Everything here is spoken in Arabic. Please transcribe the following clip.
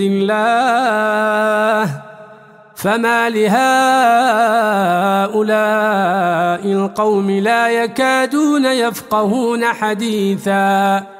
الله فما لهؤلاء القوم لا يكادون يفقهون حديثاً.